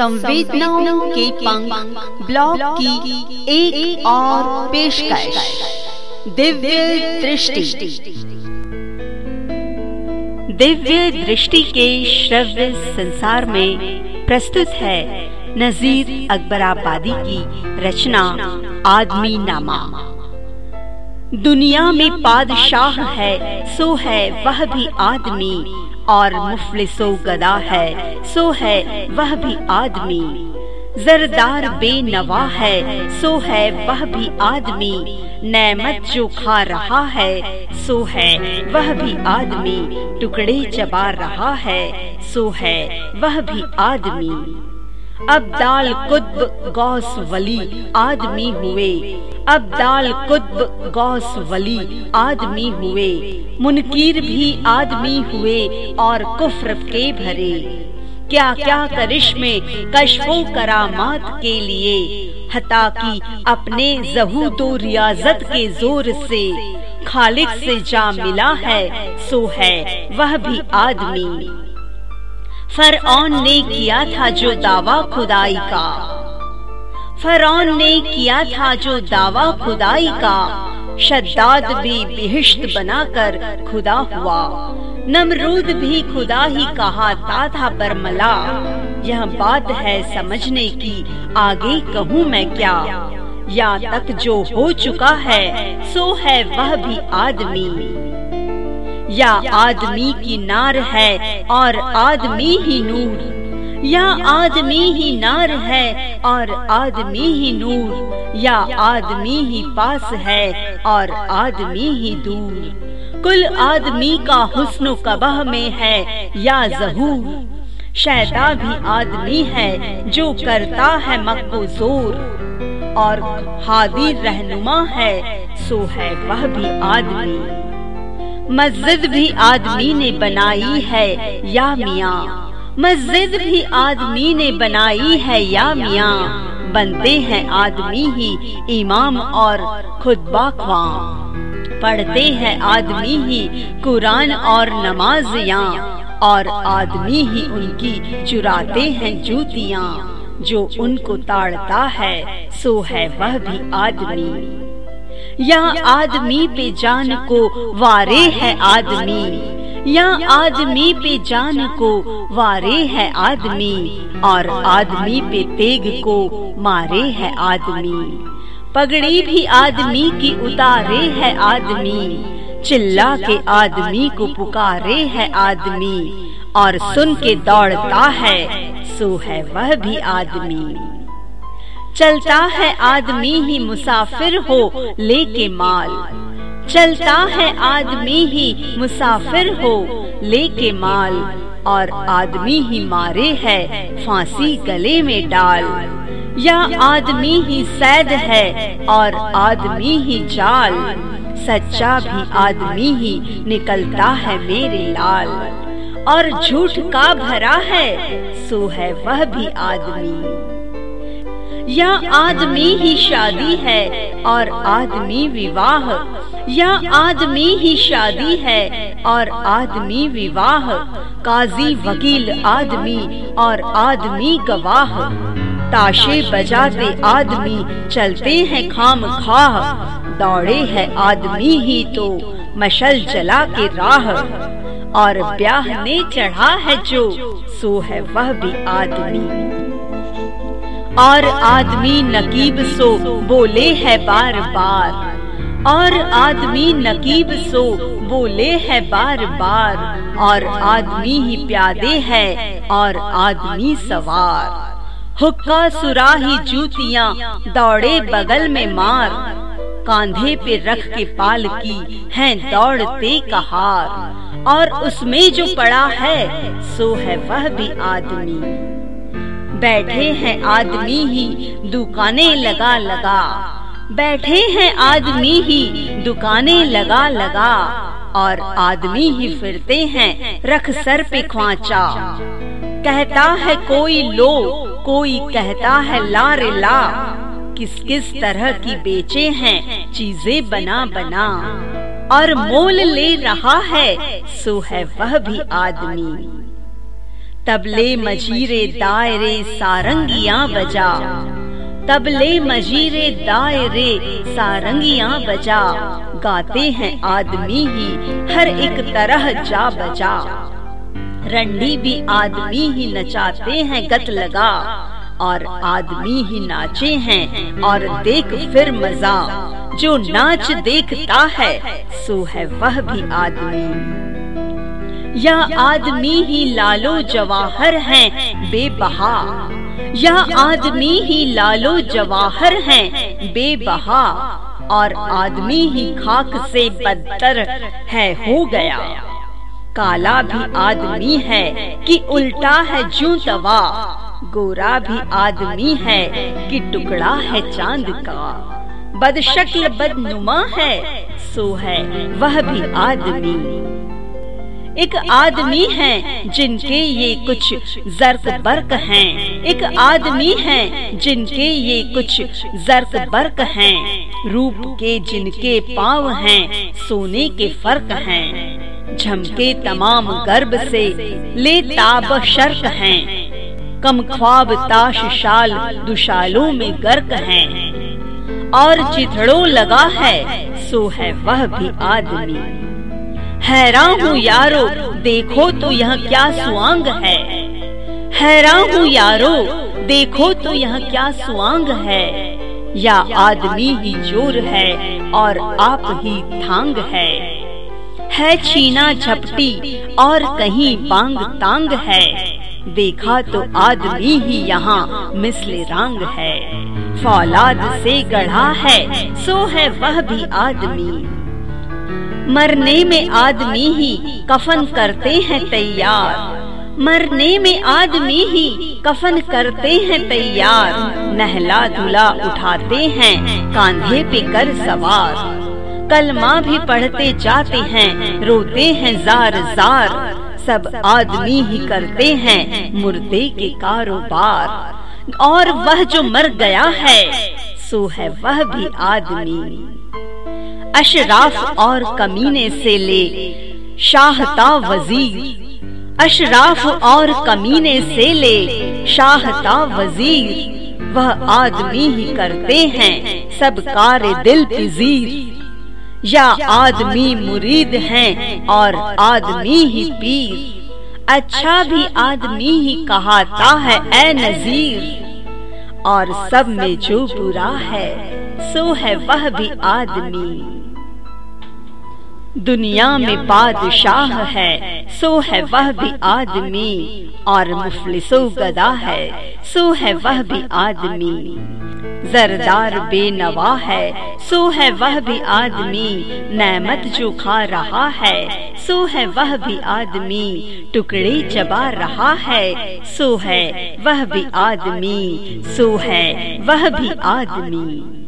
संवेदनाओं के पंख ब्लॉग की एक, एक और पेशकश। दिव्य दृष्टि। दिव्य दृष्टि के श्रव्य संसार में प्रस्तुत है नजीर अकबराबादी की रचना आदमी नामा। दुनिया में पादशाह है सो है वह भी आदमी और मुफलिसो गदा है सो है वह भी आदमी। जरदार बेनवा है सो है वह भी आदमी। नमत जो खा रहा है सो है वह भी आदमी। टुकड़े चबा रहा है सो है वह भी आदमी। अब दाल कुतब गौस वली, आदमी हुए। अब दाल कुतब गौस वली, आदमी हुए। मुनकीर भी आदमी हुए और कुफ्र के भरे। क्या क्या करिश्मे कशफो करामात के लिए। हता की अपने जहूदो रियाजत के ज़ोर से। खालिक से जा मिला है, सो है, वह भी आदमी। फरौन ने किया था जो दावा खुदाई का। फरौन ने किया था जो दावा खुदाई का। शद्दाद भी बिहिश्त बनाकर खुदा हुआ। नमरूद भी खुदा ही कहा ता था बरमला यह बात है समझने की, आगे कहूँ मैं क्या? या तक जो हो चुका है, सो है वह भी आदमी। या आदमी की नार है और आदमी ही नूर। या आदमी ही नार है और आदमी ही नूर। या आदमी ही पास है और आदमी ही दूर। कुल आदमी का हुस्न कबह में है या जहूर। शैता भी आदमी है जो करता है मक्को ज़ोर। और हादी रहनुमा है, सो है वह भी आदमी। मस्जिद भी आदमी ने बनाई है, या मियाँ। मस्जिद भी आदमी ने बनाई है, या मियाँ। बनते हैं आदमी ही, इमाम और खुद बाखवाम पढ़ते हैं आदमी ही, कुरान और नमाज़ या और आदमी ही उनकी चुराते हैं जूतियाँ। जो उनको ताड़ता है, सो है वह भी आदमी। या आदमी पे जान को वारे है आदमी। या आदमी पे जान को वारे है आदमी और आदमी पे तेग को मारे है आदमी। पगड़ी भी आदमी की उतारे है आदमी। चिल्ला के आदमी को पुकारे है आदमी और सुन के दौड़ता है, सो है वह भी आदमी। चलता है आदमी ही मुसाफिर हो लेके माल। चलता है आदमी ही मुसाफिर हो लेके माल। और आदमी ही मारे है, फांसी गले में डाल। या आदमी ही सैद है, और आदमी ही जाल। सच्चा भी आदमी ही निकलता है मेरे लाल। और झूठ का भरा है, सो है वह भी आदमी। या आदमी ही शादी है और आदमी विवाह। या आदमी ही शादी है और आदमी विवाह। काजी, वकील, आदमी और आदमी गवाह। ताशे बजाते आदमी चलते हैं खाम खाह। दौड़े है आदमी ही तो मशल जला के राह। और ब्याह ने चढ़ा है जो, सो है वह भी आदमी। और आदमी नकीब सो, बोले है बार बार और आदमी नकीब सो, बोले है बार बार और आदमी ही प्यादे है, और आदमी सवार। हुक्का सुराही जूतियाँ, दौड़े बगल में मार। कांधे पे रख के पाल की है दौड़ते कहार और उसमें जो पड़ा है, सो है वह भी आदमी। बैठे हैं आदमी ही, दुकानें लगा लगा। बैठे हैं आदमी ही, दुकानें लगा लगा। और आदमी ही फिरते हैं, रख सर पे ख्वाचा। कहता है कोई लो, कोई कहता है ला रे ला। किस किस तरह की बेचे हैं, चीज़ें बना बना। और मोल ले रहा है, सो है वह भी आदमी। तबले मजीरे दायरे सारंगियाँ बजा। तबले मजीरे दायरे सारंगियाँ बजा। गाते हैं आदमी ही हर एक तरह जा बजा। रंडी भी आदमी ही नचाते हैं गत लगा। और आदमी ही नाचे हैं और देख फिर मज़ा। जो नाच देखता है सो है वह भी आदमी। या आदमी ही लालो जवाहर हैं, बेबहा। यह आदमी ही लालो जवाहर हैं, बेबहा। और आदमी ही खाक से बदतर है, हो गया। काला भी आदमी है कि उल्टा है जू तवा। गोरा भी आदमी है कि टुकड़ा है चाँद का। बदशक्ल बदनुमा है, सो है वह भी आदमी। एक आदमी है जिनके ये कुछ जर्क बर्क हैं। एक आदमी है जिनके ये कुछ जर्क बर्क हैं। रूप के जिनके पाव हैं, सोने के फ़र्क हैं। झमके तमाम गर्भ से ले ताब शर्क हैं। कम ख्वाब ताश शाल दुशालों में गर्क हैं। और चिथड़ो लगा है, सो है वह भी आदमी। हैरान हूँ यारो, देखो तो यह क्या सुआंग है। हैरान हूँ यारो, देखो तो यह क्या सुआंग है। या आदमी ही ज़ोर है और आप ही थांग है। है छीना झपटी और कहीं बांग तांग है। देखा तो आदमी ही यहाँ मिसले रांग है। फौलाद से गढ़ा है, सो है वह भी आदमी। मरने में आदमी ही कफन करते हैं तैयार। मरने में आदमी ही कफन करते हैं तैयार। नहला धुला उठाते हैं, कांधे पे कर सवार। कलमा भी पढ़ते जाते हैं, रोते हैं जार जार। सब आदमी ही करते हैं मुर्दे के कारोबार। और वह जो मर गया है, सो है वह भी आदमी। अशराफ और कमीने से ले शाहता वज़ीर। अशराफ और कमीने से ले शाहता वज़ीर। वह आदमी ही करते हैं सब कार दिल पजीर या आदमी मुरीद हैं और आदमी ही पीर। अच्छा भी आदमी ही कहाता है, ए नजीर। और सब में जो बुरा है, सो है वह भी आदमी। दुनिया में बादशाह है सो है वह भी आदमी और मुफलिसो गदा है सो है वह भी आदमी। जरदार बेनवा है सो है वह भी आदमी। नमत जो खा रहा है सो है वह भी आदमी। टुकड़े चबा रहा है सो है वह भी आदमी। सो है वह भी आदमी।